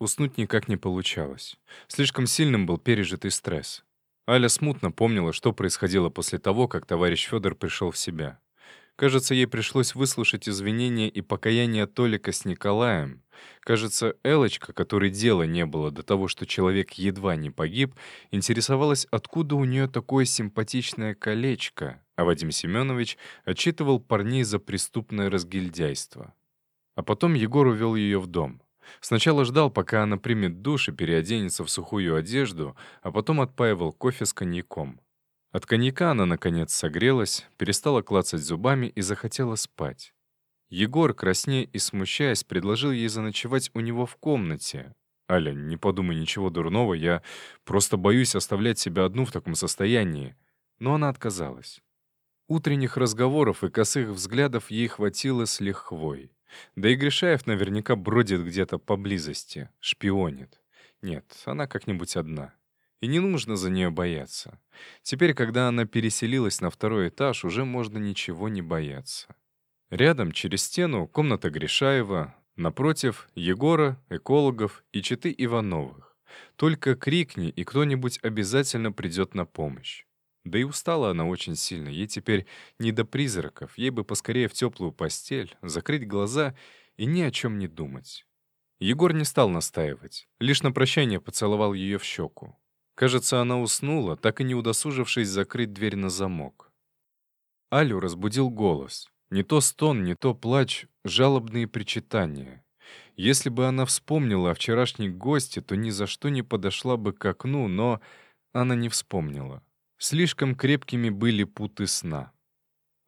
Уснуть никак не получалось. Слишком сильным был пережитый стресс. Аля смутно помнила, что происходило после того, как товарищ Федор пришел в себя. Кажется, ей пришлось выслушать извинения и покаяние Толика с Николаем. Кажется, Элочка, которой дела не было до того, что человек едва не погиб, интересовалась, откуда у нее такое симпатичное колечко, а Вадим Семенович отчитывал парней за преступное разгильдяйство. А потом Егор увел ее в дом. Сначала ждал, пока она примет душ и переоденется в сухую одежду, а потом отпаивал кофе с коньяком. От коньяка она, наконец, согрелась, перестала клацать зубами и захотела спать. Егор, краснея и смущаясь, предложил ей заночевать у него в комнате. «Аля, не подумай ничего дурного, я просто боюсь оставлять себя одну в таком состоянии». Но она отказалась. Утренних разговоров и косых взглядов ей хватило с лихвой. Да и Гришаев наверняка бродит где-то поблизости, шпионит. Нет, она как-нибудь одна. И не нужно за нее бояться. Теперь, когда она переселилась на второй этаж, уже можно ничего не бояться. Рядом, через стену, комната Гришаева, напротив — Егора, экологов и читы Ивановых. Только крикни, и кто-нибудь обязательно придет на помощь. Да и устала она очень сильно, ей теперь не до призраков, ей бы поскорее в теплую постель, закрыть глаза и ни о чем не думать. Егор не стал настаивать, лишь на прощание поцеловал ее в щеку. Кажется, она уснула, так и не удосужившись закрыть дверь на замок. Алю разбудил голос. Не то стон, не то плач, жалобные причитания. Если бы она вспомнила о вчерашней гости, то ни за что не подошла бы к окну, но она не вспомнила. Слишком крепкими были путы сна.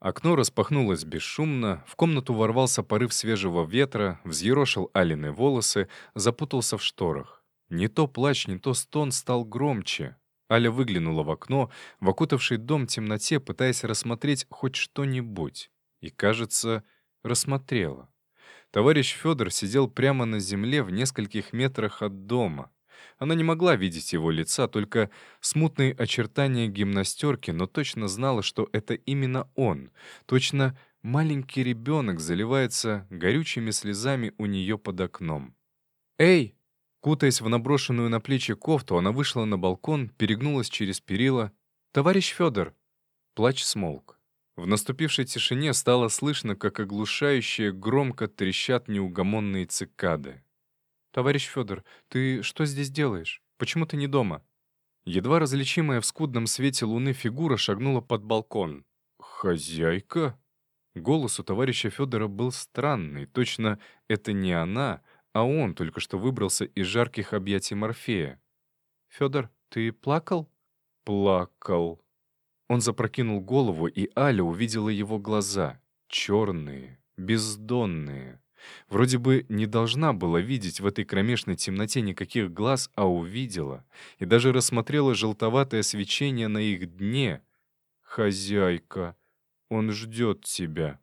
Окно распахнулось бесшумно, в комнату ворвался порыв свежего ветра, взъерошил Алины волосы, запутался в шторах. Не то плач, не то стон стал громче. Аля выглянула в окно, в окутавший дом темноте, пытаясь рассмотреть хоть что-нибудь. И, кажется, рассмотрела. Товарищ Федор сидел прямо на земле в нескольких метрах от дома. Она не могла видеть его лица, только смутные очертания гимнастерки, но точно знала, что это именно он. Точно маленький ребенок заливается горючими слезами у нее под окном. «Эй!» Кутаясь в наброшенную на плечи кофту, она вышла на балкон, перегнулась через перила. «Товарищ Федор!» Плач смолк. В наступившей тишине стало слышно, как оглушающие громко трещат неугомонные цикады. «Товарищ Федор, ты что здесь делаешь? Почему ты не дома?» Едва различимая в скудном свете луны фигура шагнула под балкон. «Хозяйка?» Голос у товарища Федора был странный. Точно это не она, а он только что выбрался из жарких объятий Морфея. «Федор, ты плакал?» «Плакал». Он запрокинул голову, и Аля увидела его глаза. Черные, бездонные. Вроде бы не должна была видеть в этой кромешной темноте никаких глаз, а увидела. И даже рассмотрела желтоватое свечение на их дне. «Хозяйка, он ждет тебя».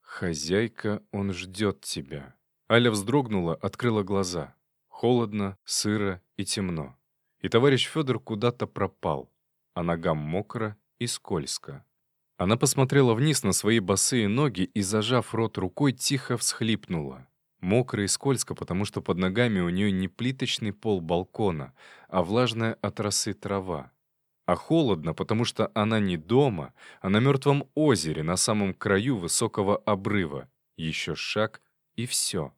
«Хозяйка, он ждет тебя». Аля вздрогнула, открыла глаза. Холодно, сыро и темно. И товарищ Федор куда-то пропал, а ногам мокро и скользко. Она посмотрела вниз на свои босые ноги и, зажав рот рукой, тихо всхлипнула. Мокро и скользко, потому что под ногами у нее не плиточный пол балкона, а влажная от росы трава. А холодно, потому что она не дома, а на мертвом озере на самом краю высокого обрыва. Еще шаг — и все.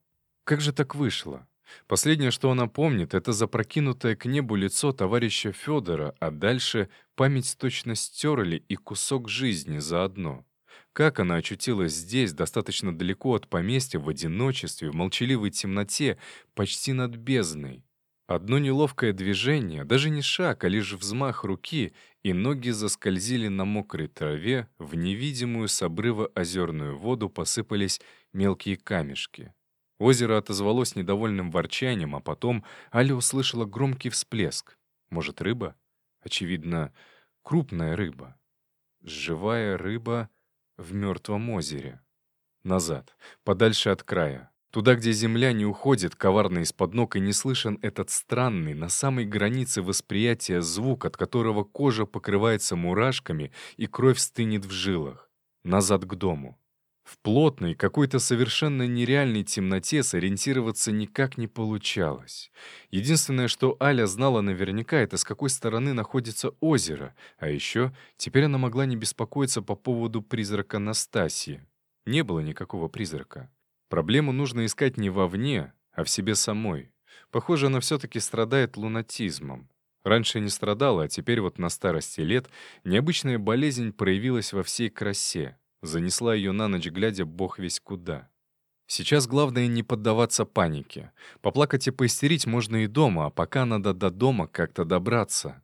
Как же так вышло? Последнее, что она помнит, это запрокинутое к небу лицо товарища Федора, а дальше память точно стерли и кусок жизни заодно. Как она очутилась здесь, достаточно далеко от поместья, в одиночестве, в молчаливой темноте, почти над бездной? Одно неловкое движение, даже не шаг, а лишь взмах руки, и ноги заскользили на мокрой траве, в невидимую с обрыва озерную воду посыпались мелкие камешки. Озеро отозвалось недовольным ворчанием, а потом Аля услышала громкий всплеск. Может, рыба? Очевидно, крупная рыба. Живая рыба в мертвом озере. Назад, подальше от края. Туда, где земля не уходит коварно из-под ног, и не слышен этот странный, на самой границе восприятия звук, от которого кожа покрывается мурашками и кровь стынет в жилах. Назад к дому. В плотной, какой-то совершенно нереальной темноте сориентироваться никак не получалось. Единственное, что Аля знала наверняка, это с какой стороны находится озеро, а еще теперь она могла не беспокоиться по поводу призрака Настасьи. Не было никакого призрака. Проблему нужно искать не вовне, а в себе самой. Похоже, она все-таки страдает лунатизмом. Раньше не страдала, а теперь вот на старости лет необычная болезнь проявилась во всей красе. Занесла ее на ночь, глядя бог весь куда. Сейчас главное не поддаваться панике. Поплакать и поистерить можно и дома, а пока надо до дома как-то добраться.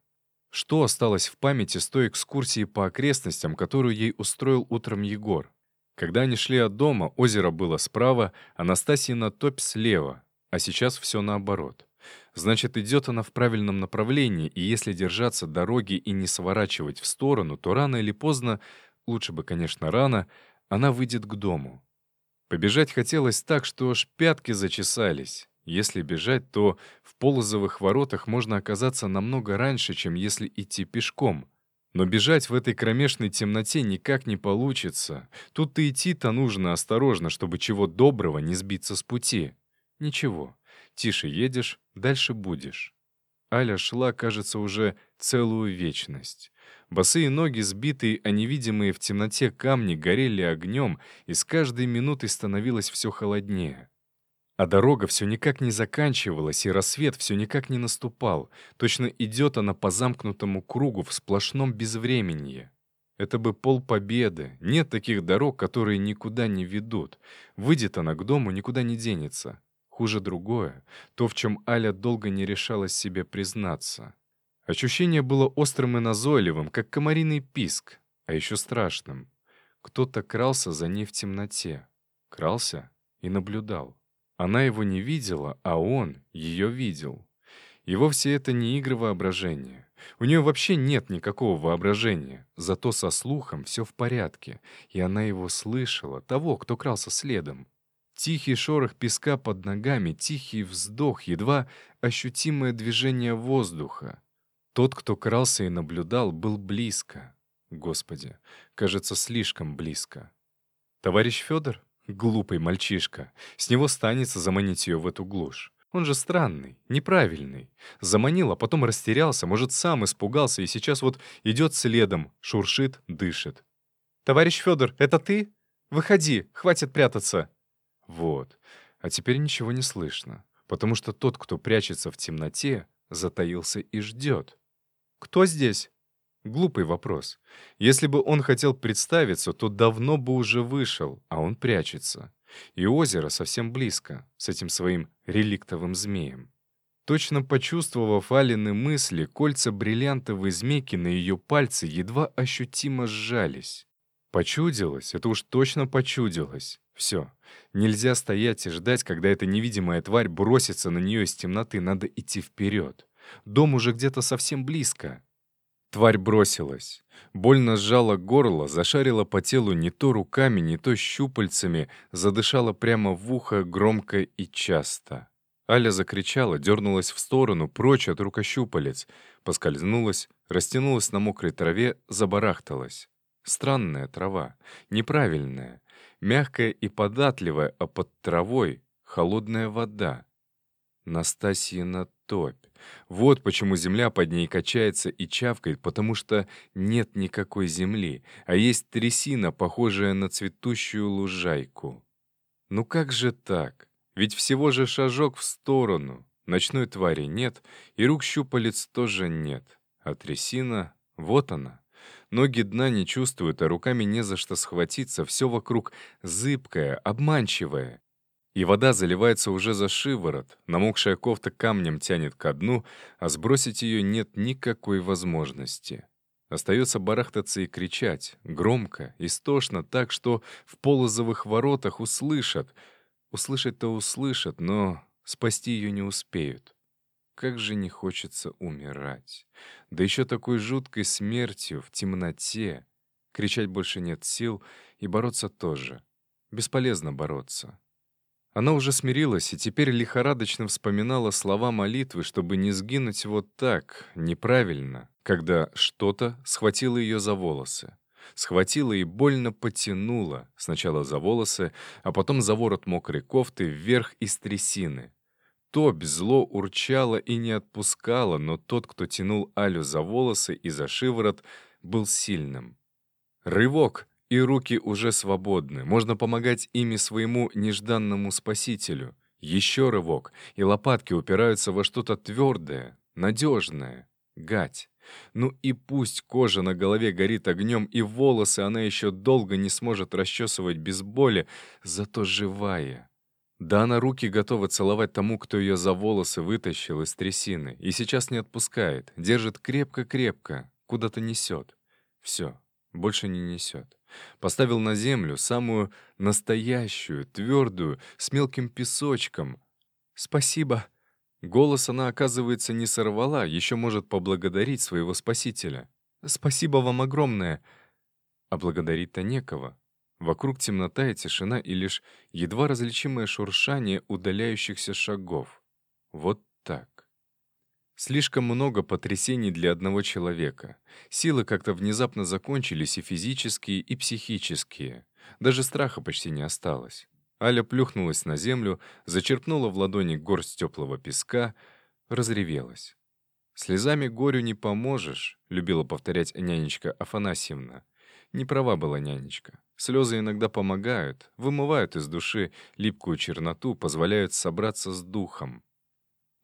Что осталось в памяти с той экскурсии по окрестностям, которую ей устроил утром Егор? Когда они шли от дома, озеро было справа, а Настасьина топь слева, а сейчас все наоборот. Значит, идет она в правильном направлении, и если держаться дороги и не сворачивать в сторону, то рано или поздно, лучше бы, конечно, рано, она выйдет к дому. Побежать хотелось так, что аж пятки зачесались. Если бежать, то в полозовых воротах можно оказаться намного раньше, чем если идти пешком. Но бежать в этой кромешной темноте никак не получится. Тут-то идти-то нужно осторожно, чтобы чего доброго не сбиться с пути. Ничего, Тише едешь, дальше будешь. Аля шла, кажется, уже целую вечность. Босые ноги, сбитые, а невидимые в темноте камни, горели огнем, и с каждой минутой становилось все холоднее. А дорога все никак не заканчивалась, и рассвет все никак не наступал. Точно идет она по замкнутому кругу в сплошном безвременье. Это бы полпобеды. Нет таких дорог, которые никуда не ведут. Выйдет она к дому, никуда не денется. Хуже другое, то, в чем Аля долго не решалась себе признаться. Ощущение было острым и назойливым, как комариный писк, а еще страшным. Кто-то крался за ней в темноте. Крался и наблюдал. Она его не видела, а он ее видел. И вовсе это не игры воображения. У нее вообще нет никакого воображения, зато со слухом все в порядке, и она его слышала, того, кто крался следом. Тихий шорох песка под ногами, тихий вздох, едва ощутимое движение воздуха. Тот, кто крался и наблюдал, был близко. Господи, кажется, слишком близко. Товарищ Федор? Глупый мальчишка. С него станется заманить ее в эту глушь. Он же странный, неправильный. Заманил, а потом растерялся, может, сам испугался и сейчас вот идет следом, шуршит, дышит. «Товарищ Федор, это ты? Выходи, хватит прятаться!» Вот. А теперь ничего не слышно, потому что тот, кто прячется в темноте, затаился и ждет. «Кто здесь?» Глупый вопрос. Если бы он хотел представиться, то давно бы уже вышел, а он прячется. И озеро совсем близко, с этим своим реликтовым змеем. Точно почувствовав Алины мысли, кольца бриллиантовой змейки на ее пальце едва ощутимо сжались. Почудилось, это уж точно почудилось. Все. Нельзя стоять и ждать, когда эта невидимая тварь бросится на нее из темноты. Надо идти вперед. Дом уже где-то совсем близко. Тварь бросилась. Больно сжала горло, зашарила по телу не то руками, не то щупальцами, задышала прямо в ухо громко и часто. Аля закричала, дернулась в сторону, прочь от рукощупалец, поскользнулась, растянулась на мокрой траве, забарахталась. Странная трава, неправильная, мягкая и податливая, а под травой — холодная вода. Настасьина топь. Вот почему земля под ней качается и чавкает, потому что нет никакой земли, а есть трясина, похожая на цветущую лужайку. Ну как же так? Ведь всего же шажок в сторону. Ночной твари нет, и рук щупалец тоже нет. А трясина, вот она. Ноги дна не чувствуют, а руками не за что схватиться, все вокруг зыбкое, обманчивое. И вода заливается уже за шиворот, намокшая кофта камнем тянет ко дну, а сбросить ее нет никакой возможности. Остается барахтаться и кричать, громко, истошно, так, что в полозовых воротах услышат. Услышать-то услышат, но спасти ее не успеют как же не хочется умирать. Да еще такой жуткой смертью, в темноте. Кричать больше нет сил, и бороться тоже. Бесполезно бороться. Она уже смирилась и теперь лихорадочно вспоминала слова молитвы, чтобы не сгинуть вот так, неправильно, когда что-то схватило ее за волосы. Схватила и больно потянула, сначала за волосы, а потом за ворот мокрой кофты вверх из трясины. Топь зло урчала и не отпускала, но тот, кто тянул Алю за волосы и за шиворот, был сильным. Рывок, и руки уже свободны, можно помогать ими своему нежданному спасителю. Еще рывок, и лопатки упираются во что-то твердое, надежное. Гать. Ну и пусть кожа на голове горит огнем, и волосы она еще долго не сможет расчесывать без боли, зато живая. Да она руки готова целовать тому, кто ее за волосы вытащил из трясины, и сейчас не отпускает, держит крепко-крепко, куда-то несет. Все, больше не несет. Поставил на землю самую настоящую, твердую, с мелким песочком. «Спасибо!» Голос она, оказывается, не сорвала, еще может поблагодарить своего спасителя. «Спасибо вам огромное!» А благодарить-то некого. Вокруг темнота и тишина, и лишь едва различимое шуршание удаляющихся шагов. Вот так. Слишком много потрясений для одного человека. Силы как-то внезапно закончились и физические, и психические. Даже страха почти не осталось. Аля плюхнулась на землю, зачерпнула в ладони горсть теплого песка, разревелась. «Слезами горю не поможешь», — любила повторять нянечка Афанасьевна. Не права была нянечка. Слезы иногда помогают, вымывают из души липкую черноту, позволяют собраться с духом.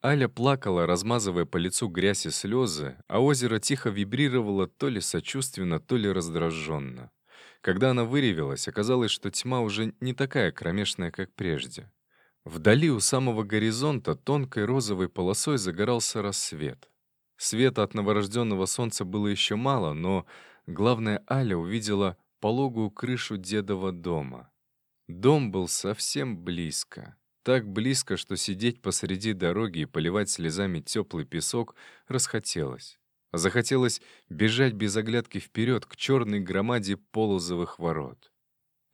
Аля плакала, размазывая по лицу грязь и слезы, а озеро тихо вибрировало то ли сочувственно, то ли раздраженно. Когда она выревелась, оказалось, что тьма уже не такая кромешная, как прежде. Вдали у самого горизонта тонкой розовой полосой загорался рассвет. Света от новорожденного солнца было еще мало, но, главное, Аля увидела пологую крышу дедова дома. Дом был совсем близко. Так близко, что сидеть посреди дороги и поливать слезами теплый песок расхотелось. Захотелось бежать без оглядки вперед к черной громаде полозовых ворот.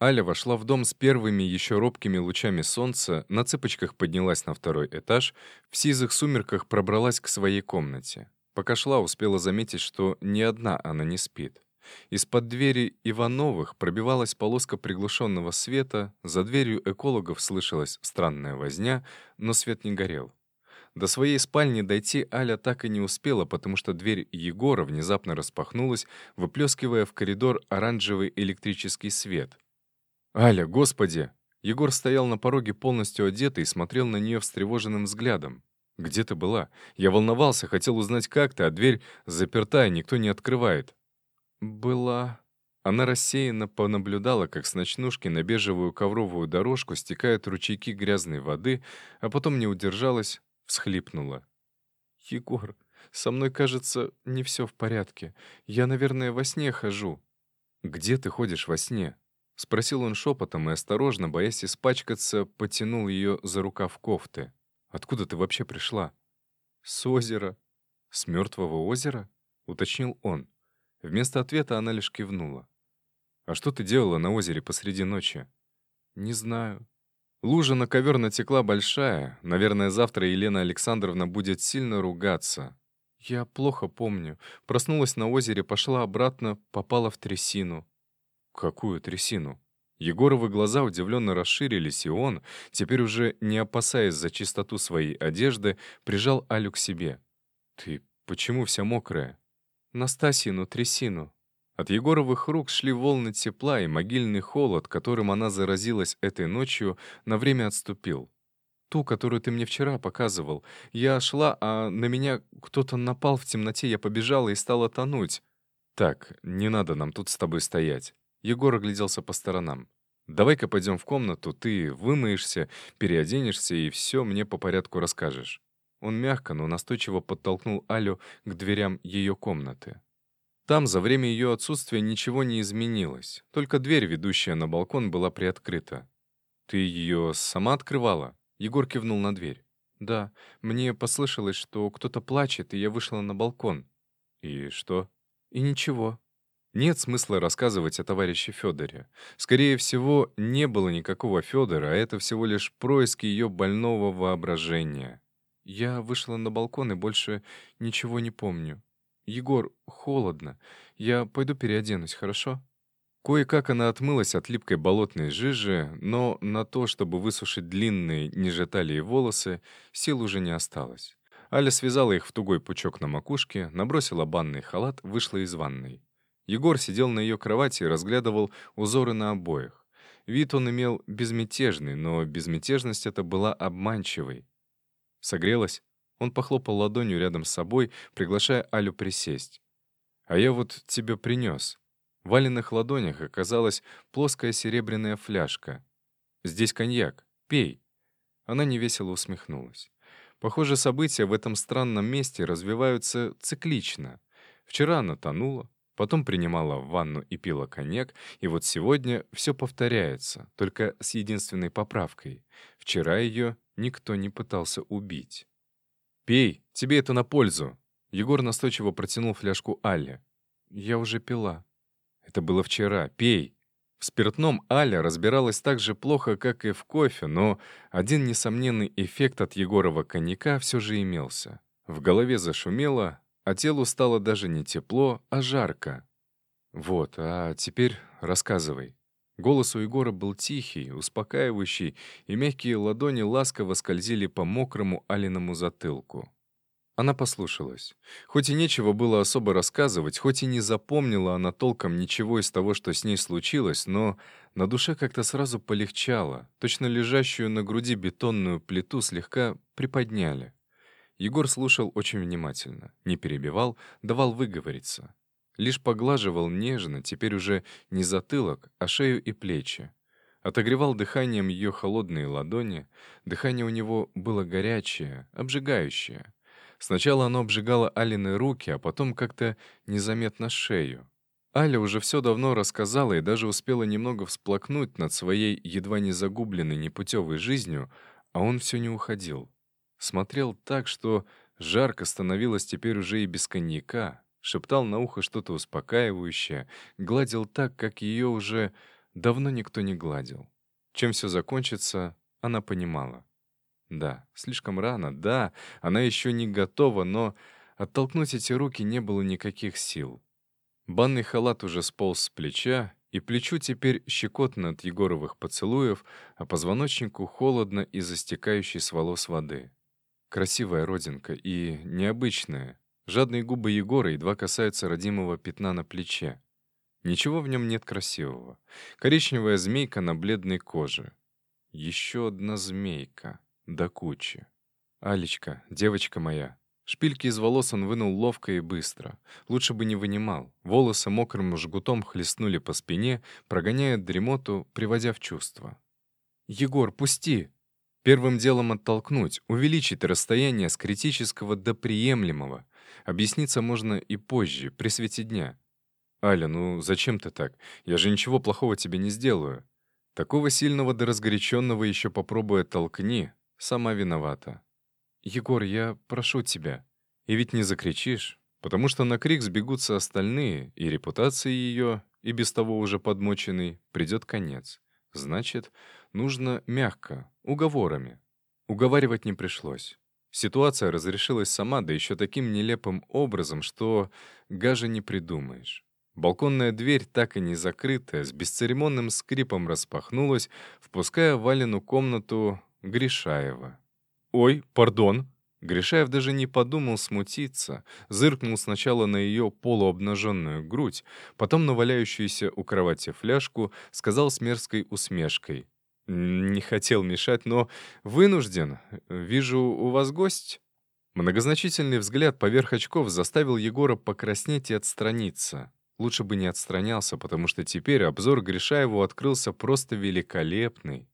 Аля вошла в дом с первыми еще робкими лучами солнца, на цыпочках поднялась на второй этаж, в сизых сумерках пробралась к своей комнате. Пока шла, успела заметить, что ни одна она не спит. Из-под двери Ивановых пробивалась полоска приглушенного света, за дверью экологов слышалась странная возня, но свет не горел. До своей спальни дойти Аля так и не успела, потому что дверь Егора внезапно распахнулась, выплескивая в коридор оранжевый электрический свет. «Аля, господи!» Егор стоял на пороге полностью одетый и смотрел на нее встревоженным взглядом. «Где ты была? Я волновался, хотел узнать, как ты, а дверь заперта, и никто не открывает». «Была...» Она рассеянно понаблюдала, как с ночнушки на бежевую ковровую дорожку стекают ручейки грязной воды, а потом не удержалась, всхлипнула. «Егор, со мной, кажется, не все в порядке. Я, наверное, во сне хожу». «Где ты ходишь во сне?» — спросил он шепотом и, осторожно, боясь испачкаться, потянул ее за рукав кофты. «Откуда ты вообще пришла?» «С озера». «С мертвого озера?» — уточнил он. Вместо ответа она лишь кивнула. «А что ты делала на озере посреди ночи?» «Не знаю». Лужа на ковер натекла большая. Наверное, завтра Елена Александровна будет сильно ругаться. Я плохо помню. Проснулась на озере, пошла обратно, попала в трясину. Какую трясину? Егоровы глаза удивленно расширились, и он, теперь уже не опасаясь за чистоту своей одежды, прижал Алю к себе. «Ты почему вся мокрая?» Настасьину трясину. От Егоровых рук шли волны тепла, и могильный холод, которым она заразилась этой ночью, на время отступил. Ту, которую ты мне вчера показывал. Я шла, а на меня кто-то напал в темноте, я побежала и стала тонуть. Так, не надо нам тут с тобой стоять. Егор огляделся по сторонам. «Давай-ка пойдем в комнату, ты вымоешься, переоденешься и все мне по порядку расскажешь». Он мягко, но настойчиво подтолкнул Алю к дверям ее комнаты. Там за время ее отсутствия ничего не изменилось, только дверь, ведущая на балкон, была приоткрыта. «Ты ее сама открывала?» Егор кивнул на дверь. «Да, мне послышалось, что кто-то плачет, и я вышла на балкон». «И что?» «И ничего». Нет смысла рассказывать о товарище Федоре. Скорее всего, не было никакого Федора, а это всего лишь происки ее больного воображения. Я вышла на балкон и больше ничего не помню. Егор, холодно. Я пойду переоденусь, хорошо? Кое-как она отмылась от липкой болотной жижи, но на то, чтобы высушить длинные, ниже талии волосы, сил уже не осталось. Аля связала их в тугой пучок на макушке, набросила банный халат, вышла из ванной. Егор сидел на ее кровати и разглядывал узоры на обоях. Вид он имел безмятежный, но безмятежность эта была обманчивой. Согрелась? Он похлопал ладонью рядом с собой, приглашая Алю присесть. «А я вот тебе принес», в валенных ладонях оказалась плоская серебряная фляжка. «Здесь коньяк. Пей». Она невесело усмехнулась. Похоже, события в этом странном месте развиваются циклично. Вчера она тонула, потом принимала ванну и пила коньяк, и вот сегодня все повторяется, только с единственной поправкой. Вчера ее никто не пытался убить. «Пей, тебе это на пользу!» Егор настойчиво протянул фляжку Алле. «Я уже пила», это было вчера. Пей. В спиртном Аля разбиралась так же плохо, как и в кофе, но один несомненный эффект от Егорова коньяка все же имелся. В голове зашумело, а телу стало даже не тепло, а жарко. «Вот, а теперь рассказывай». Голос у Егора был тихий, успокаивающий, и мягкие ладони ласково скользили по мокрому Алиному затылку. Она послушалась. Хоть и нечего было особо рассказывать, хоть и не запомнила она толком ничего из того, что с ней случилось, но на душе как-то сразу полегчало. Точно лежащую на груди бетонную плиту слегка приподняли. Егор слушал очень внимательно, не перебивал, давал выговориться. Лишь поглаживал нежно, теперь уже не затылок, а шею и плечи. Отогревал дыханием ее холодные ладони. Дыхание у него было горячее, обжигающее. Сначала оно обжигало Алины руки, а потом как-то незаметно шею. Аля уже все давно рассказала и даже успела немного всплакнуть над своей едва не загубленной непутевой жизнью, а он все не уходил. Смотрел так, что жарко становилось теперь уже и без коньяка, шептал на ухо что-то успокаивающее, гладил так, как ее уже давно никто не гладил. Чем все закончится, она понимала. Да, слишком рано, да, она еще не готова, но оттолкнуть эти руки не было никаких сил. Банный халат уже сполз с плеча, и плечу теперь щекотно от Егоровых поцелуев, а позвоночнику холодно из-за стекающей с волос воды. Красивая родинка и необычная. Жадные губы Егора едва касаются родимого пятна на плече. Ничего в нем нет красивого. Коричневая змейка на бледной коже. Еще одна змейка. До кучи. «Алечка, девочка моя». Шпильки из волос он вынул ловко и быстро. Лучше бы не вынимал. Волосы мокрым жгутом хлестнули по спине, прогоняя дремоту, приводя в чувство. «Егор, пусти!» Первым делом оттолкнуть, увеличить расстояние с критического до приемлемого. Объясниться можно и позже, при свете дня. «Аля, ну зачем ты так? Я же ничего плохого тебе не сделаю». Такого сильного до разгоряченного еще попробуй оттолкни, Сама виновата. «Егор, я прошу тебя». И ведь не закричишь, потому что на крик сбегутся остальные, и репутации ее, и без того уже подмоченный, придет конец. Значит, нужно мягко, уговорами. Уговаривать не пришлось. Ситуация разрешилась сама, да еще таким нелепым образом, что гаже не придумаешь. Балконная дверь, так и не закрытая, с бесцеремонным скрипом распахнулась, впуская в Валину комнату Гришаева. «Ой, пардон!» Гришаев даже не подумал смутиться, зыркнул сначала на ее полуобнаженную грудь, потом на валяющуюся у кровати фляжку, сказал с мерзкой усмешкой. «Не хотел мешать, но вынужден. Вижу, у вас гость?» Многозначительный взгляд поверх очков заставил Егора покраснеть и отстраниться. Лучше бы не отстранялся, потому что теперь обзор Гришаеву открылся просто великолепный.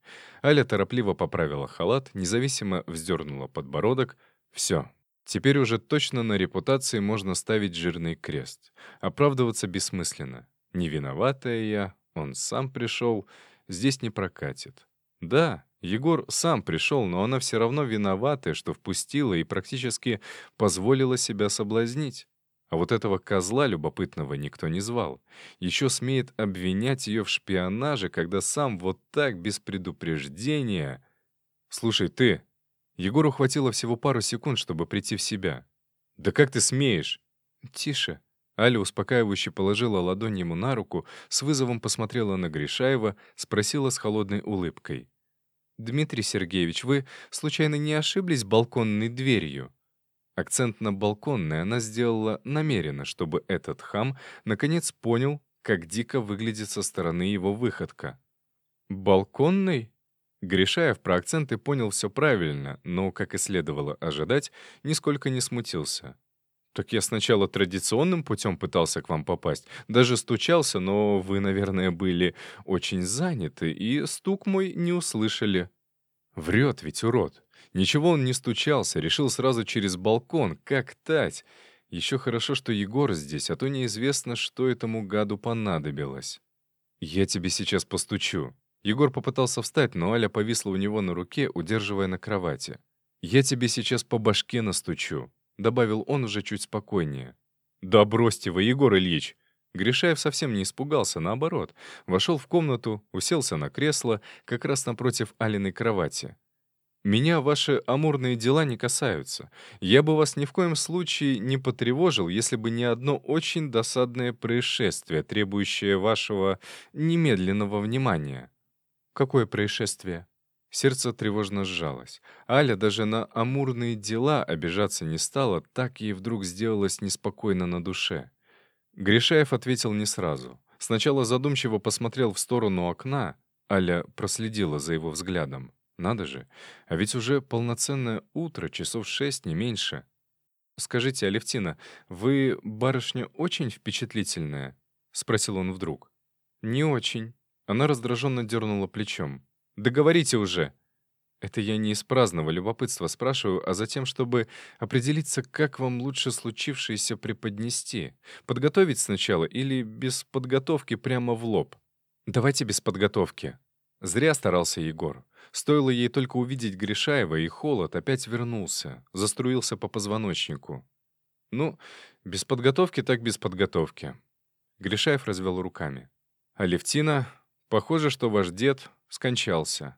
Аля торопливо поправила халат, независимо вздернула подбородок. Все. Теперь уже точно на репутации можно ставить жирный крест. Оправдываться бессмысленно. Не виноватая я, он сам пришел, здесь не прокатит. Да, Егор сам пришел, но она все равно виноватая, что впустила и практически позволила себя соблазнить. А вот этого козла любопытного никто не звал. Еще смеет обвинять ее в шпионаже, когда сам вот так, без предупреждения... «Слушай, ты...» Егору хватило всего пару секунд, чтобы прийти в себя. «Да как ты смеешь?» «Тише». Аля успокаивающе положила ладонь ему на руку, с вызовом посмотрела на Гришаева, спросила с холодной улыбкой. «Дмитрий Сергеевич, вы, случайно, не ошиблись балконной дверью?» Акцент на балконной она сделала намеренно, чтобы этот хам наконец понял, как дико выглядит со стороны его выходка. «Балконный?» Гришаев про акценты понял все правильно, но, как и следовало ожидать, нисколько не смутился. «Так я сначала традиционным путем пытался к вам попасть, даже стучался, но вы, наверное, были очень заняты, и стук мой не услышали». Врет ведь, урод. Ничего он не стучался, решил сразу через балкон, как тать. Еще хорошо, что Егор здесь, а то неизвестно, что этому гаду понадобилось. «Я тебе сейчас постучу». Егор попытался встать, но Аля повисла у него на руке, удерживая на кровати. «Я тебе сейчас по башке настучу», — добавил он уже чуть спокойнее. «Да бросьте вы, Егор Ильич!» Гришаев совсем не испугался, наоборот. Вошел в комнату, уселся на кресло, как раз напротив Алиной кровати. «Меня ваши амурные дела не касаются. Я бы вас ни в коем случае не потревожил, если бы не одно очень досадное происшествие, требующее вашего немедленного внимания». «Какое происшествие?» Сердце тревожно сжалось. Аля даже на амурные дела обижаться не стала, так ей вдруг сделалось неспокойно на душе. Гришаев ответил не сразу. Сначала задумчиво посмотрел в сторону окна, Аля проследила за его взглядом. Надо же, а ведь уже полноценное утро, часов шесть, не меньше. «Скажите, Алевтина, вы, барышня, очень впечатлительная?» — спросил он вдруг. «Не очень». Она раздраженно дернула плечом. «Договорите уже!» Это я не из праздного любопытства спрашиваю, а затем, чтобы определиться, как вам лучше случившееся преподнести. Подготовить сначала или без подготовки прямо в лоб? Давайте без подготовки. Зря старался Егор. Стоило ей только увидеть Гришаева, и холод опять вернулся, заструился по позвоночнику. Ну, без подготовки так без подготовки. Гришаев развел руками. Алевтина, похоже, что ваш дед скончался.